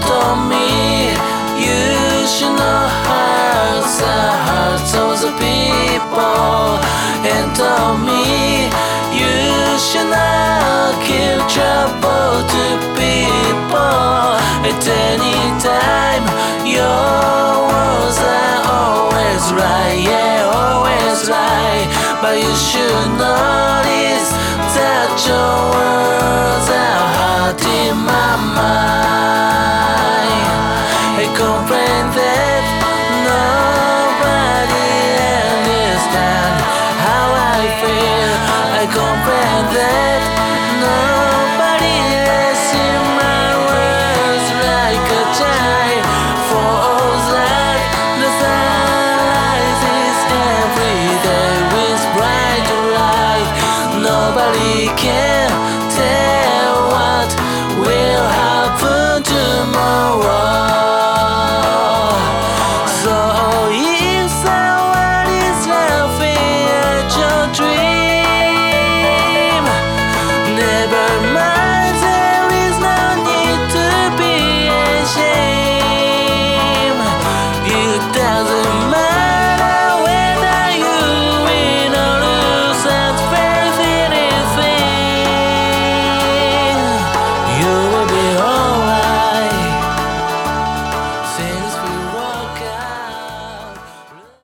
told me you should not hurt those people. And told me you should not give trouble to people But you should notice that your words are hurting my mind. I complain that nobody understand how I feel. I complain that nobody